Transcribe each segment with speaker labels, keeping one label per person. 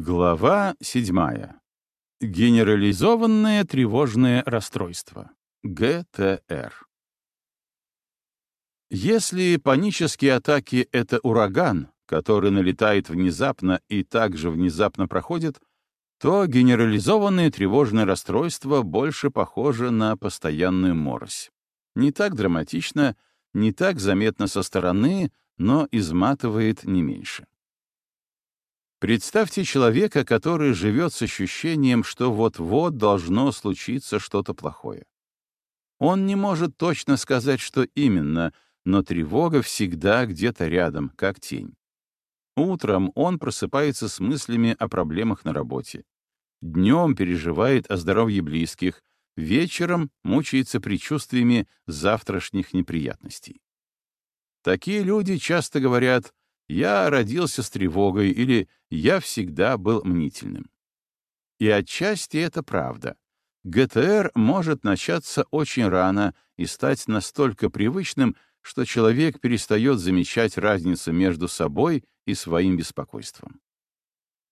Speaker 1: Глава 7. Генерализованное тревожное расстройство. ГТР. Если панические атаки — это ураган, который налетает внезапно и также внезапно проходит, то генерализованное тревожное расстройство больше похоже на постоянную морось. Не так драматично, не так заметно со стороны, но изматывает не меньше. Представьте человека, который живет с ощущением, что вот-вот должно случиться что-то плохое. Он не может точно сказать, что именно, но тревога всегда где-то рядом, как тень. Утром он просыпается с мыслями о проблемах на работе. Днем переживает о здоровье близких, вечером мучается предчувствиями завтрашних неприятностей. Такие люди часто говорят «я родился с тревогой» или «я всегда был мнительным». И отчасти это правда. ГТР может начаться очень рано и стать настолько привычным, что человек перестает замечать разницу между собой и своим беспокойством.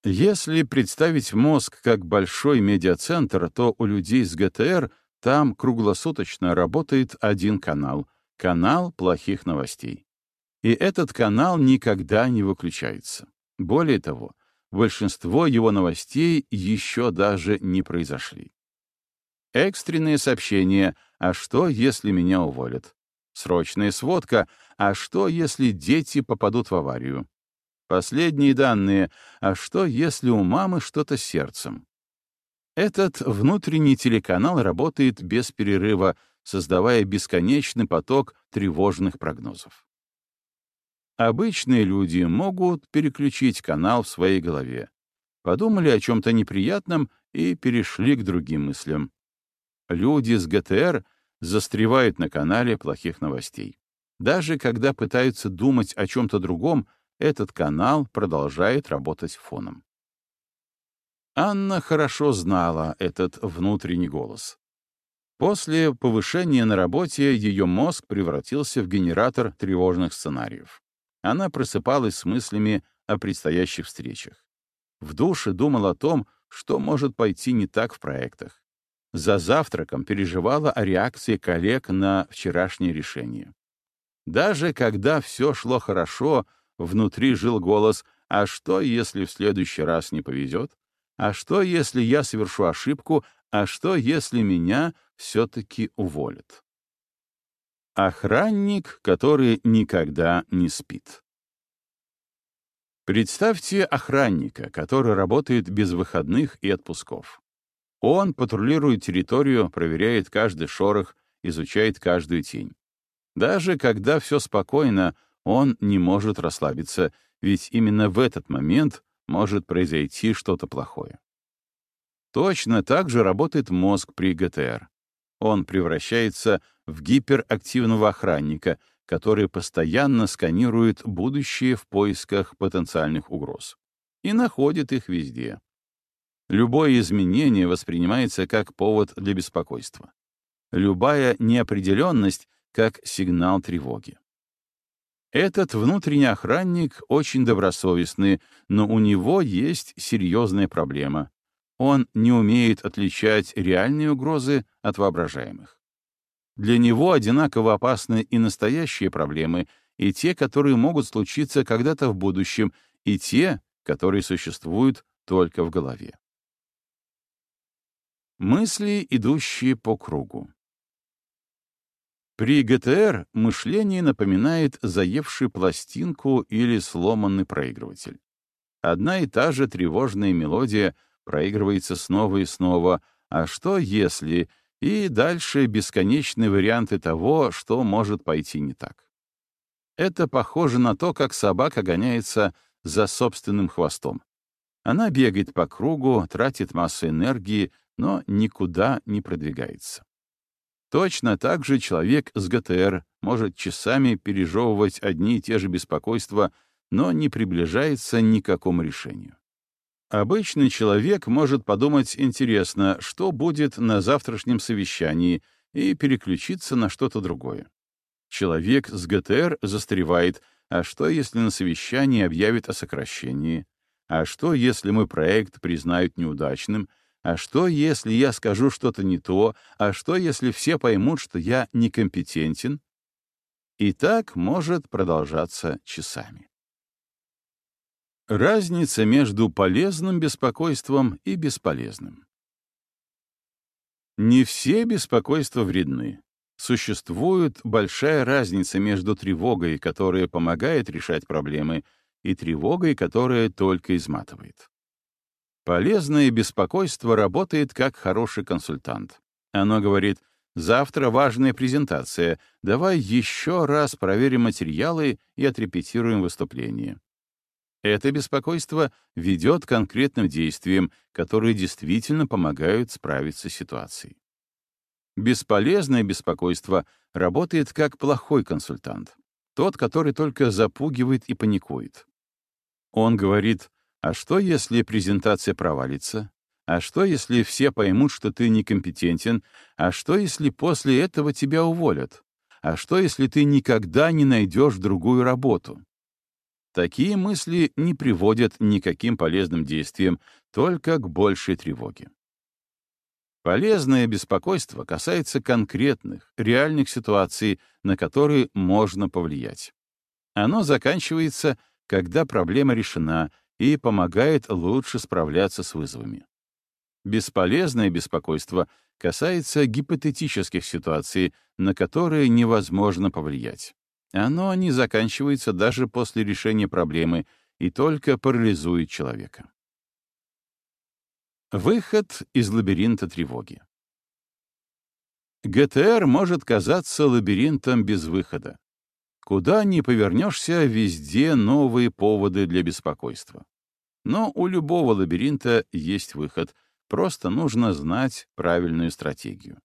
Speaker 1: Если представить мозг как большой медиацентр, то у людей с ГТР там круглосуточно работает один канал — канал плохих новостей. И этот канал никогда не выключается. Более того, большинство его новостей еще даже не произошли. Экстренные сообщения «А что, если меня уволят?» Срочная сводка «А что, если дети попадут в аварию?» Последние данные «А что, если у мамы что-то с сердцем?» Этот внутренний телеканал работает без перерыва, создавая бесконечный поток тревожных прогнозов. Обычные люди могут переключить канал в своей голове. Подумали о чем-то неприятном и перешли к другим мыслям. Люди с ГТР застревают на канале плохих новостей. Даже когда пытаются думать о чем-то другом, этот канал продолжает работать фоном. Анна хорошо знала этот внутренний голос. После повышения на работе ее мозг превратился в генератор тревожных сценариев. Она просыпалась с мыслями о предстоящих встречах. В душе думала о том, что может пойти не так в проектах. За завтраком переживала о реакции коллег на вчерашнее решение. Даже когда все шло хорошо, внутри жил голос «А что, если в следующий раз не повезет? А что, если я совершу ошибку? А что, если меня все-таки уволят?» Охранник, который никогда не спит. Представьте охранника, который работает без выходных и отпусков. Он патрулирует территорию, проверяет каждый шорох, изучает каждую тень. Даже когда все спокойно, он не может расслабиться, ведь именно в этот момент может произойти что-то плохое. Точно так же работает мозг при ГТР. Он превращается в гиперактивного охранника, который постоянно сканирует будущее в поисках потенциальных угроз и находит их везде. Любое изменение воспринимается как повод для беспокойства. Любая неопределенность — как сигнал тревоги. Этот внутренний охранник очень добросовестный, но у него есть серьезная проблема. Он не умеет отличать реальные угрозы от воображаемых. Для него одинаково опасны и настоящие проблемы, и те, которые могут случиться когда-то в будущем, и те, которые существуют только в голове. Мысли, идущие по кругу. При ГТР мышление напоминает заевший пластинку или сломанный проигрыватель. Одна и та же тревожная мелодия проигрывается снова и снова, а что если и дальше бесконечные варианты того, что может пойти не так. Это похоже на то, как собака гоняется за собственным хвостом. Она бегает по кругу, тратит массу энергии, но никуда не продвигается. Точно так же человек с ГТР может часами пережевывать одни и те же беспокойства, но не приближается ни к какому решению. Обычный человек может подумать интересно, что будет на завтрашнем совещании, и переключиться на что-то другое. Человек с ГТР застревает, а что, если на совещании объявят о сокращении? А что, если мой проект признают неудачным? А что, если я скажу что-то не то? А что, если все поймут, что я некомпетентен? И так может продолжаться часами. Разница между полезным беспокойством и бесполезным. Не все беспокойства вредны. Существует большая разница между тревогой, которая помогает решать проблемы, и тревогой, которая только изматывает. Полезное беспокойство работает как хороший консультант. Оно говорит, завтра важная презентация, давай еще раз проверим материалы и отрепетируем выступление. Это беспокойство ведет к конкретным действиям, которые действительно помогают справиться с ситуацией. Бесполезное беспокойство работает как плохой консультант, тот, который только запугивает и паникует. Он говорит, а что, если презентация провалится? А что, если все поймут, что ты некомпетентен? А что, если после этого тебя уволят? А что, если ты никогда не найдешь другую работу? Такие мысли не приводят никаким полезным действиям, только к большей тревоге. Полезное беспокойство касается конкретных, реальных ситуаций, на которые можно повлиять. Оно заканчивается, когда проблема решена и помогает лучше справляться с вызовами. Бесполезное беспокойство касается гипотетических ситуаций, на которые невозможно повлиять. Оно не заканчивается даже после решения проблемы и только парализует человека. Выход из лабиринта тревоги. ГТР может казаться лабиринтом без выхода. Куда ни повернешься, везде новые поводы для беспокойства. Но у любого лабиринта есть выход, просто нужно знать правильную стратегию.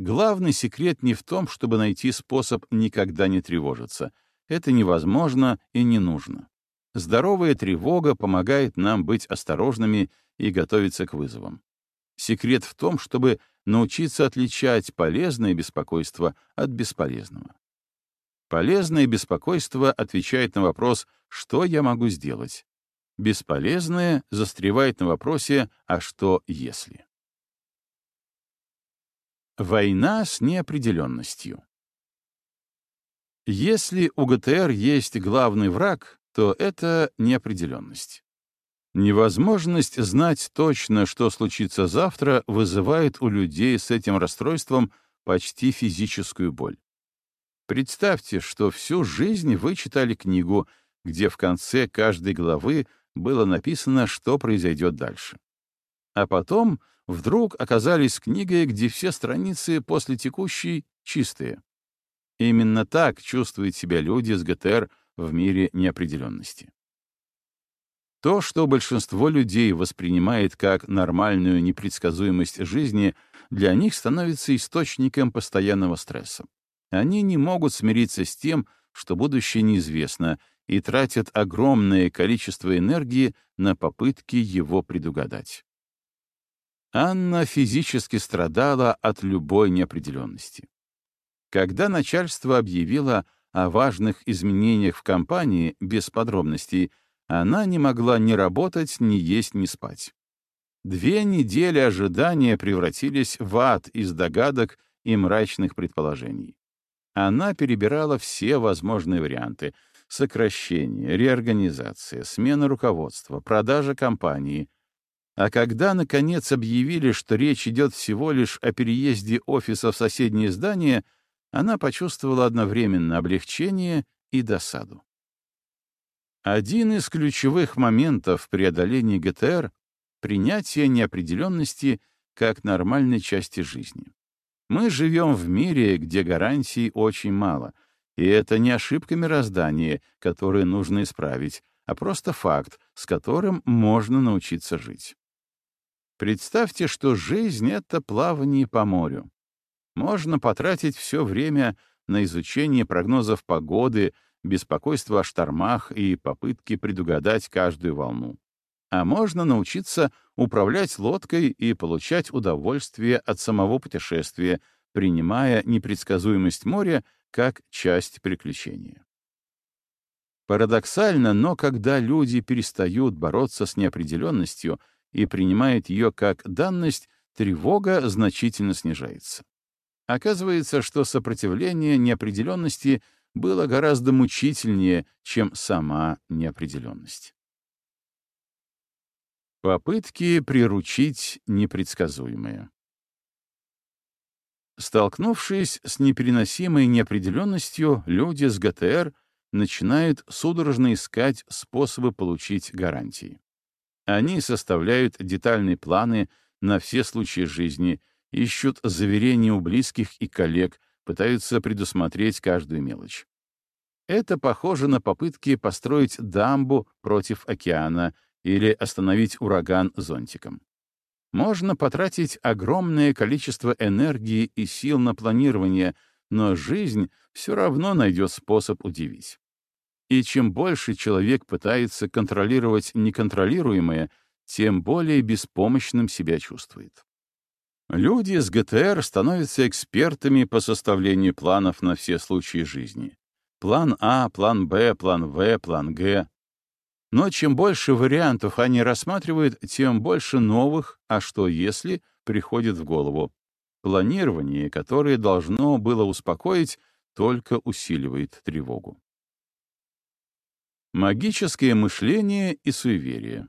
Speaker 1: Главный секрет не в том, чтобы найти способ никогда не тревожиться. Это невозможно и не нужно. Здоровая тревога помогает нам быть осторожными и готовиться к вызовам. Секрет в том, чтобы научиться отличать полезное беспокойство от бесполезного. Полезное беспокойство отвечает на вопрос «что я могу сделать?». Бесполезное застревает на вопросе «а что если?». Война с неопределенностью. Если у ГТР есть главный враг, то это неопределенность. Невозможность знать точно, что случится завтра, вызывает у людей с этим расстройством почти физическую боль. Представьте, что всю жизнь вы читали книгу, где в конце каждой главы было написано, что произойдет дальше. А потом вдруг оказались книгой, где все страницы после текущей чистые. Именно так чувствуют себя люди с ГТР в мире неопределенности. То, что большинство людей воспринимает как нормальную непредсказуемость жизни, для них становится источником постоянного стресса. Они не могут смириться с тем, что будущее неизвестно, и тратят огромное количество энергии на попытки его предугадать. Анна физически страдала от любой неопределенности. Когда начальство объявило о важных изменениях в компании без подробностей, она не могла ни работать, ни есть, ни спать. Две недели ожидания превратились в ад из догадок и мрачных предположений. Она перебирала все возможные варианты — сокращение, реорганизация, смена руководства, продажа компании — а когда, наконец, объявили, что речь идет всего лишь о переезде офиса в соседнее здание, она почувствовала одновременно облегчение и досаду. Один из ключевых моментов преодоления ГТР — принятие неопределенности как нормальной части жизни. Мы живем в мире, где гарантий очень мало, и это не ошибка мироздания, которую нужно исправить, а просто факт, с которым можно научиться жить. Представьте, что жизнь — это плавание по морю. Можно потратить все время на изучение прогнозов погоды, беспокойство о штормах и попытки предугадать каждую волну. А можно научиться управлять лодкой и получать удовольствие от самого путешествия, принимая непредсказуемость моря как часть приключения. Парадоксально, но когда люди перестают бороться с неопределенностью и принимают ее как данность, тревога значительно снижается. Оказывается, что сопротивление неопределенности было гораздо мучительнее, чем сама неопределенность. Попытки приручить непредсказуемое. Столкнувшись с непереносимой неопределенностью, люди с ГТР начинают судорожно искать способы получить гарантии. Они составляют детальные планы на все случаи жизни, ищут заверения у близких и коллег, пытаются предусмотреть каждую мелочь. Это похоже на попытки построить дамбу против океана или остановить ураган зонтиком. Можно потратить огромное количество энергии и сил на планирование, но жизнь все равно найдет способ удивить. И чем больше человек пытается контролировать неконтролируемое, тем более беспомощным себя чувствует. Люди с ГТР становятся экспертами по составлению планов на все случаи жизни. План А, план Б, план В, план Г. Но чем больше вариантов они рассматривают, тем больше новых «а что если» приходит в голову. Планирование, которое должно было успокоить, только усиливает тревогу. Магическое мышление и суеверие.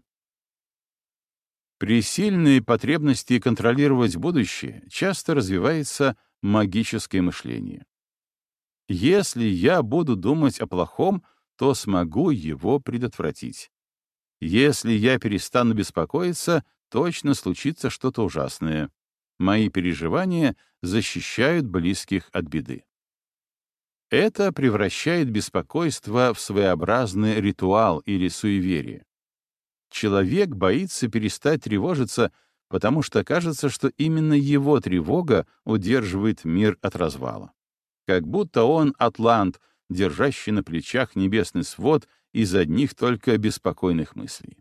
Speaker 1: При сильной потребности контролировать будущее часто развивается магическое мышление. Если я буду думать о плохом, то смогу его предотвратить. Если я перестану беспокоиться, точно случится что-то ужасное. Мои переживания защищают близких от беды. Это превращает беспокойство в своеобразный ритуал или суеверие. Человек боится перестать тревожиться, потому что кажется, что именно его тревога удерживает мир от развала. Как будто он атлант, держащий на плечах небесный свод из одних только беспокойных мыслей.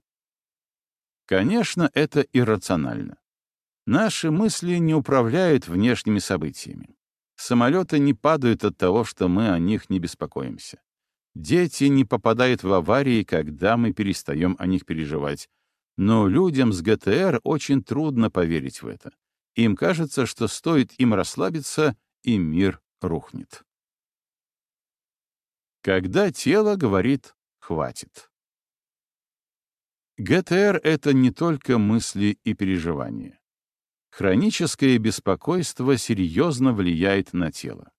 Speaker 1: Конечно, это иррационально. Наши мысли не управляют внешними событиями. Самолеты не падают от того, что мы о них не беспокоимся. Дети не попадают в аварии, когда мы перестаем о них переживать. Но людям с ГТР очень трудно поверить в это. Им кажется, что стоит им расслабиться, и мир рухнет. Когда тело говорит «хватит». ГТР — это не только мысли и переживания. Хроническое беспокойство серьезно влияет на тело.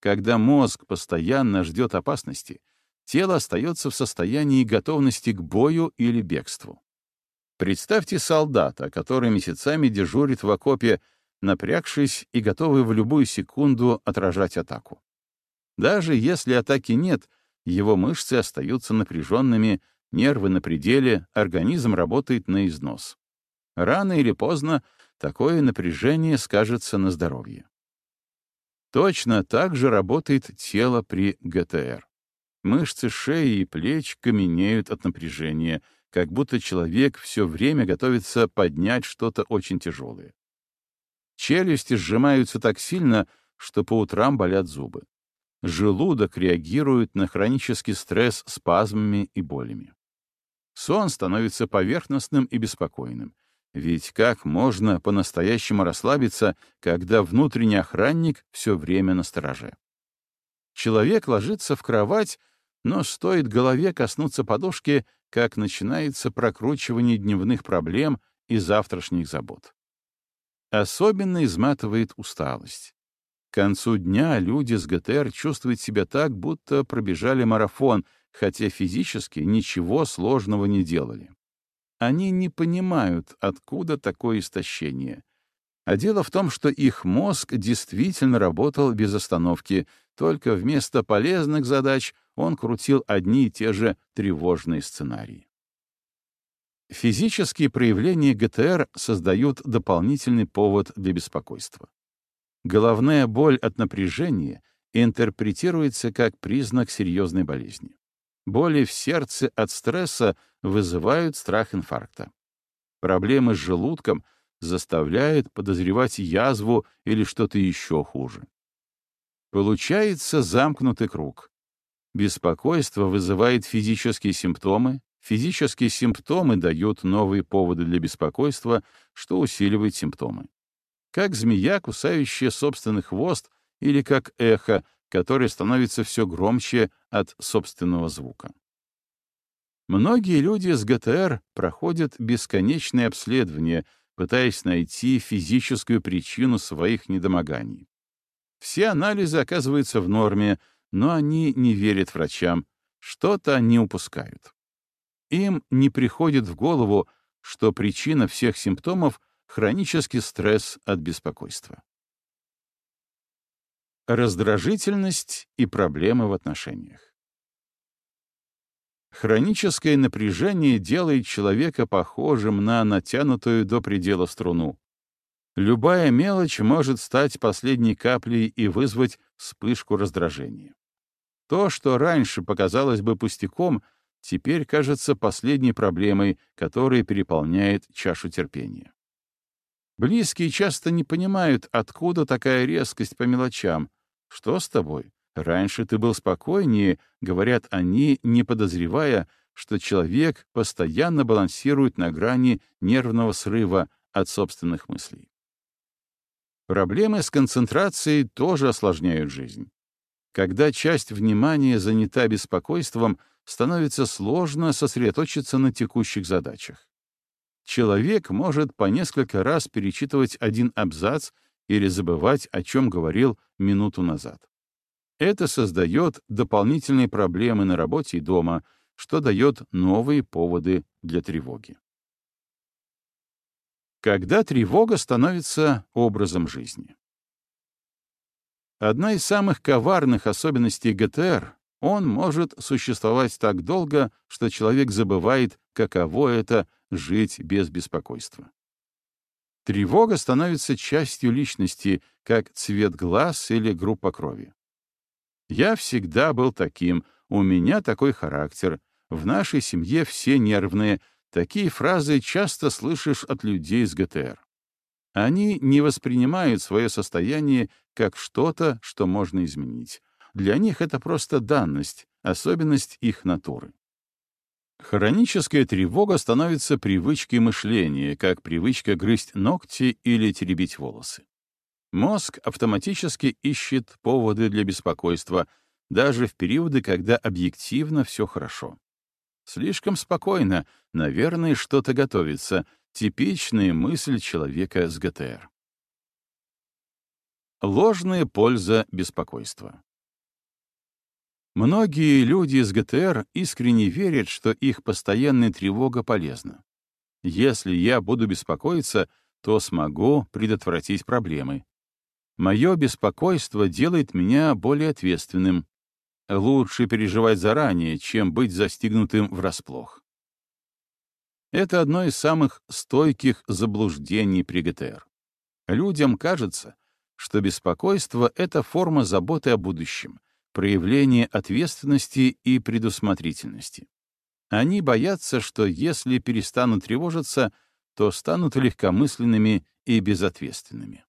Speaker 1: Когда мозг постоянно ждет опасности, тело остается в состоянии готовности к бою или бегству. Представьте солдата, который месяцами дежурит в окопе, напрягшись и готовый в любую секунду отражать атаку. Даже если атаки нет, его мышцы остаются напряженными, нервы на пределе, организм работает на износ. Рано или поздно такое напряжение скажется на здоровье. Точно так же работает тело при ГТР. Мышцы шеи и плеч каменеют от напряжения, как будто человек все время готовится поднять что-то очень тяжелое. Челюсти сжимаются так сильно, что по утрам болят зубы. Желудок реагирует на хронический стресс спазмами и болями. Сон становится поверхностным и беспокойным. Ведь как можно по-настоящему расслабиться, когда внутренний охранник все время на стороже? Человек ложится в кровать, но стоит голове коснуться подушки, как начинается прокручивание дневных проблем и завтрашних забот. Особенно изматывает усталость. К концу дня люди с ГТР чувствуют себя так, будто пробежали марафон, хотя физически ничего сложного не делали. Они не понимают, откуда такое истощение. А дело в том, что их мозг действительно работал без остановки, только вместо полезных задач он крутил одни и те же тревожные сценарии. Физические проявления ГТР создают дополнительный повод для беспокойства. Головная боль от напряжения интерпретируется как признак серьезной болезни. Боли в сердце от стресса вызывают страх инфаркта. Проблемы с желудком заставляют подозревать язву или что-то еще хуже. Получается замкнутый круг. Беспокойство вызывает физические симптомы, физические симптомы дают новые поводы для беспокойства, что усиливает симптомы. Как змея, кусающая собственный хвост, или как эхо, которое становится все громче от собственного звука. Многие люди с ГТР проходят бесконечные обследования, пытаясь найти физическую причину своих недомоганий. Все анализы оказываются в норме, но они не верят врачам, что-то они упускают. Им не приходит в голову, что причина всех симптомов — хронический стресс от беспокойства. Раздражительность и проблемы в отношениях. Хроническое напряжение делает человека похожим на натянутую до предела струну. Любая мелочь может стать последней каплей и вызвать вспышку раздражения. То, что раньше показалось бы пустяком, теперь кажется последней проблемой, которая переполняет чашу терпения. Близкие часто не понимают, откуда такая резкость по мелочам. Что с тобой? Раньше ты был спокойнее, говорят они, не подозревая, что человек постоянно балансирует на грани нервного срыва от собственных мыслей. Проблемы с концентрацией тоже осложняют жизнь. Когда часть внимания занята беспокойством, становится сложно сосредоточиться на текущих задачах. Человек может по несколько раз перечитывать один абзац или забывать, о чем говорил минуту назад. Это создает дополнительные проблемы на работе и дома, что дает новые поводы для тревоги когда тревога становится образом жизни. Одна из самых коварных особенностей ГТР — он может существовать так долго, что человек забывает, каково это — жить без беспокойства. Тревога становится частью личности, как цвет глаз или группа крови. Я всегда был таким, у меня такой характер, в нашей семье все нервные, Такие фразы часто слышишь от людей с ГТР. Они не воспринимают свое состояние как что-то, что можно изменить. Для них это просто данность, особенность их натуры. Хроническая тревога становится привычкой мышления, как привычка грызть ногти или теребить волосы. Мозг автоматически ищет поводы для беспокойства, даже в периоды, когда объективно все хорошо. Слишком спокойно, наверное, что-то готовится. Типичная мысль человека с ГТР. Ложная польза беспокойства. Многие люди с ГТР искренне верят, что их постоянная тревога полезна. Если я буду беспокоиться, то смогу предотвратить проблемы. Мое беспокойство делает меня более ответственным, Лучше переживать заранее, чем быть застигнутым врасплох. Это одно из самых стойких заблуждений при ГТР. Людям кажется, что беспокойство — это форма заботы о будущем, проявление ответственности и предусмотрительности. Они боятся, что если перестанут тревожиться, то станут легкомысленными и безответственными.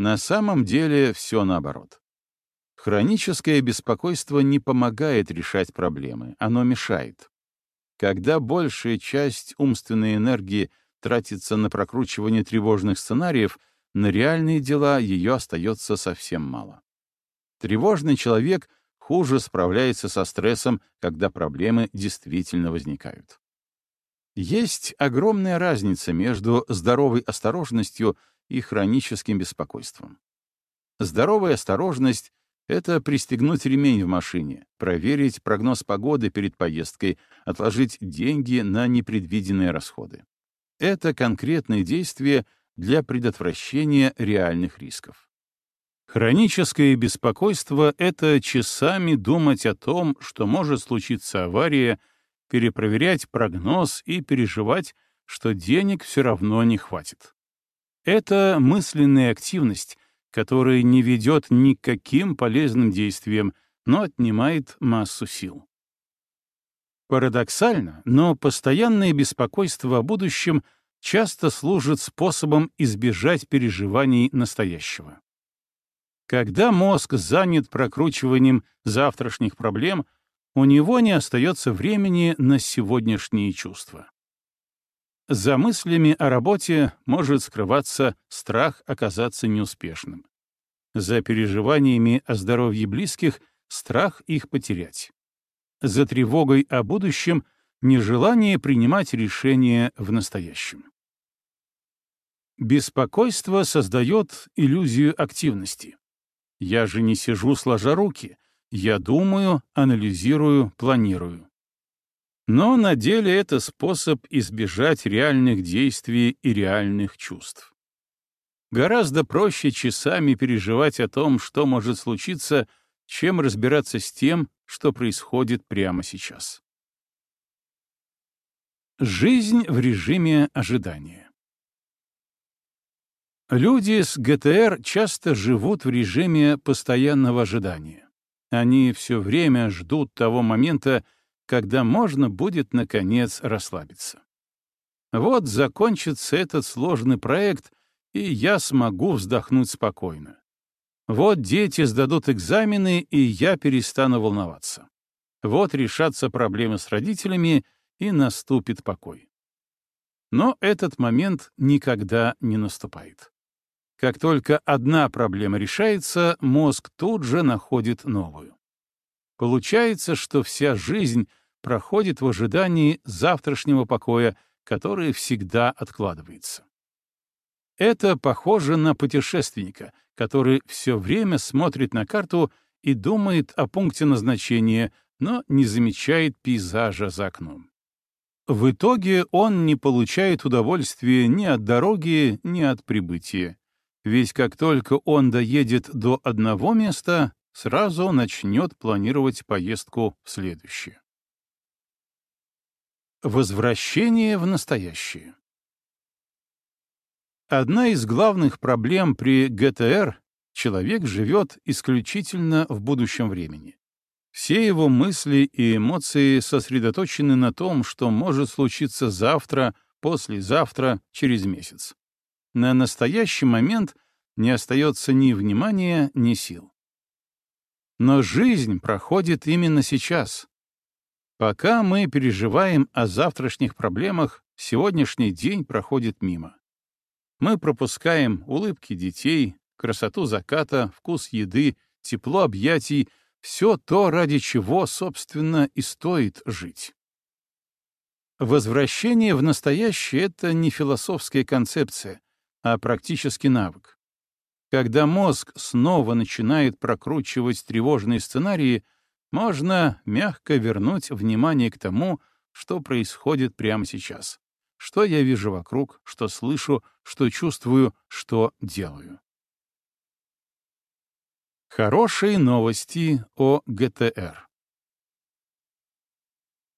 Speaker 1: На самом деле все наоборот. Хроническое беспокойство не помогает решать проблемы, оно мешает. Когда большая часть умственной энергии тратится на прокручивание тревожных сценариев, на реальные дела ее остается совсем мало. Тревожный человек хуже справляется со стрессом, когда проблемы действительно возникают. Есть огромная разница между здоровой осторожностью и хроническим беспокойством. Здоровая осторожность это пристегнуть ремень в машине, проверить прогноз погоды перед поездкой, отложить деньги на непредвиденные расходы. Это конкретные действия для предотвращения реальных рисков. Хроническое беспокойство — это часами думать о том, что может случиться авария, перепроверять прогноз и переживать, что денег все равно не хватит. Это мысленная активность, который не ведет ни к каким полезным действиям, но отнимает массу сил. Парадоксально, но постоянное беспокойство о будущем часто служит способом избежать переживаний настоящего. Когда мозг занят прокручиванием завтрашних проблем, у него не остается времени на сегодняшние чувства. За мыслями о работе может скрываться страх оказаться неуспешным. За переживаниями о здоровье близких — страх их потерять. За тревогой о будущем — нежелание принимать решения в настоящем. Беспокойство создает иллюзию активности. Я же не сижу сложа руки, я думаю, анализирую, планирую. Но на деле это способ избежать реальных действий и реальных чувств. Гораздо проще часами переживать о том, что может случиться, чем разбираться с тем, что происходит прямо сейчас. Жизнь в режиме ожидания. Люди с ГТР часто живут в режиме постоянного ожидания. Они все время ждут того момента, когда можно будет, наконец, расслабиться. Вот закончится этот сложный проект, и я смогу вздохнуть спокойно. Вот дети сдадут экзамены, и я перестану волноваться. Вот решатся проблемы с родителями, и наступит покой. Но этот момент никогда не наступает. Как только одна проблема решается, мозг тут же находит новую. Получается, что вся жизнь проходит в ожидании завтрашнего покоя, который всегда откладывается. Это похоже на путешественника, который все время смотрит на карту и думает о пункте назначения, но не замечает пейзажа за окном. В итоге он не получает удовольствия ни от дороги, ни от прибытия. Ведь как только он доедет до одного места, сразу начнет планировать поездку в следующее. Возвращение в настоящее. Одна из главных проблем при ГТР — человек живет исключительно в будущем времени. Все его мысли и эмоции сосредоточены на том, что может случиться завтра, послезавтра, через месяц. На настоящий момент не остается ни внимания, ни сил. Но жизнь проходит именно сейчас. Пока мы переживаем о завтрашних проблемах, сегодняшний день проходит мимо. Мы пропускаем улыбки детей, красоту заката, вкус еды, тепло объятий, все то, ради чего, собственно, и стоит жить. Возвращение в настоящее — это не философская концепция, а практический навык. Когда мозг снова начинает прокручивать тревожные сценарии, можно мягко вернуть внимание к тому, что происходит прямо сейчас что я вижу вокруг, что слышу, что чувствую, что делаю. Хорошие новости о ГТР.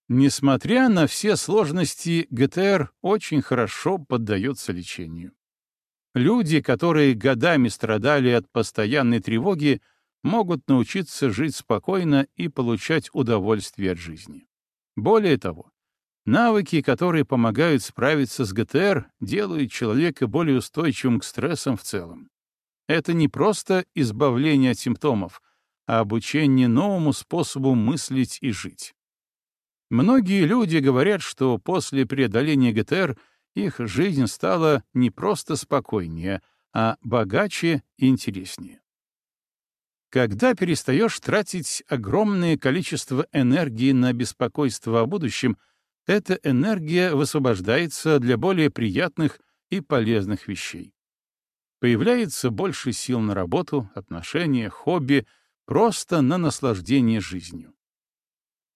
Speaker 1: Несмотря на все сложности, ГТР очень хорошо поддается лечению. Люди, которые годами страдали от постоянной тревоги, могут научиться жить спокойно и получать удовольствие от жизни. Более того, Навыки, которые помогают справиться с ГТР, делают человека более устойчивым к стрессам в целом. Это не просто избавление от симптомов, а обучение новому способу мыслить и жить. Многие люди говорят, что после преодоления ГТР их жизнь стала не просто спокойнее, а богаче и интереснее. Когда перестаешь тратить огромное количество энергии на беспокойство о будущем — эта энергия высвобождается для более приятных и полезных вещей. Появляется больше сил на работу, отношения, хобби, просто на наслаждение жизнью.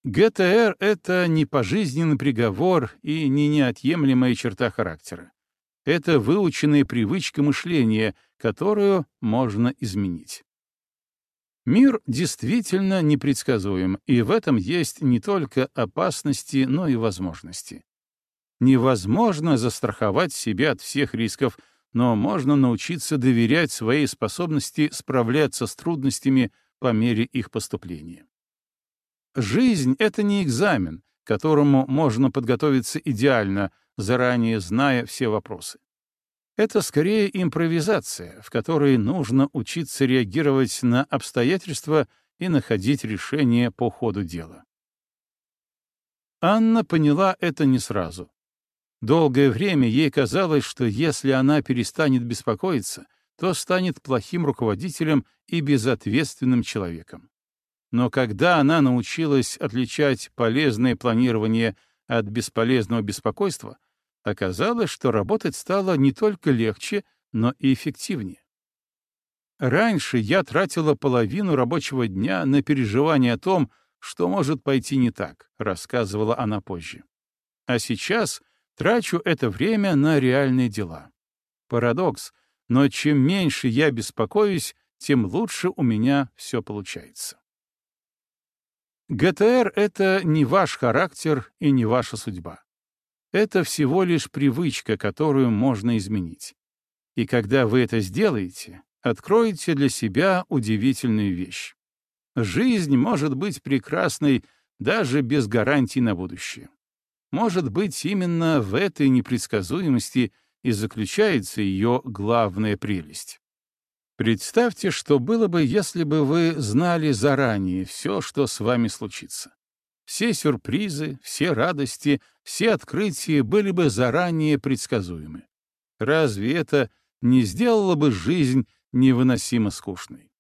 Speaker 1: ГТР — это не пожизненный приговор и не неотъемлемая черта характера. Это выученная привычка мышления, которую можно изменить. Мир действительно непредсказуем, и в этом есть не только опасности, но и возможности. Невозможно застраховать себя от всех рисков, но можно научиться доверять своей способности справляться с трудностями по мере их поступления. Жизнь — это не экзамен, к которому можно подготовиться идеально, заранее зная все вопросы. Это скорее импровизация, в которой нужно учиться реагировать на обстоятельства и находить решение по ходу дела. Анна поняла это не сразу. Долгое время ей казалось, что если она перестанет беспокоиться, то станет плохим руководителем и безответственным человеком. Но когда она научилась отличать полезное планирование от бесполезного беспокойства, оказалось, что работать стало не только легче, но и эффективнее. Раньше я тратила половину рабочего дня на переживание о том, что может пойти не так, рассказывала она позже. А сейчас трачу это время на реальные дела. Парадокс, но чем меньше я беспокоюсь, тем лучше у меня все получается. ГТР — это не ваш характер и не ваша судьба. Это всего лишь привычка, которую можно изменить. И когда вы это сделаете, откроете для себя удивительную вещь. Жизнь может быть прекрасной даже без гарантий на будущее. Может быть, именно в этой непредсказуемости и заключается ее главная прелесть. Представьте, что было бы, если бы вы знали заранее все, что с вами случится. Все сюрпризы, все радости, все открытия были бы заранее предсказуемы. Разве это не сделало бы жизнь невыносимо скучной?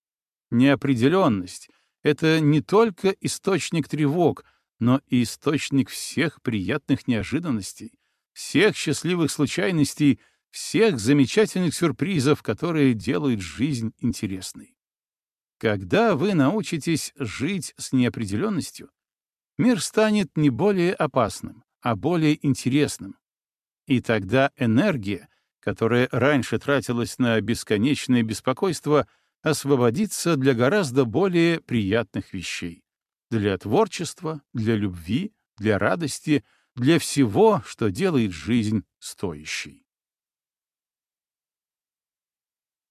Speaker 1: Неопределенность — это не только источник тревог, но и источник всех приятных неожиданностей, всех счастливых случайностей — всех замечательных сюрпризов, которые делают жизнь интересной. Когда вы научитесь жить с неопределенностью, мир станет не более опасным, а более интересным. И тогда энергия, которая раньше тратилась на бесконечное беспокойство, освободится для гораздо более приятных вещей. Для творчества, для любви, для радости, для всего, что делает жизнь стоящей.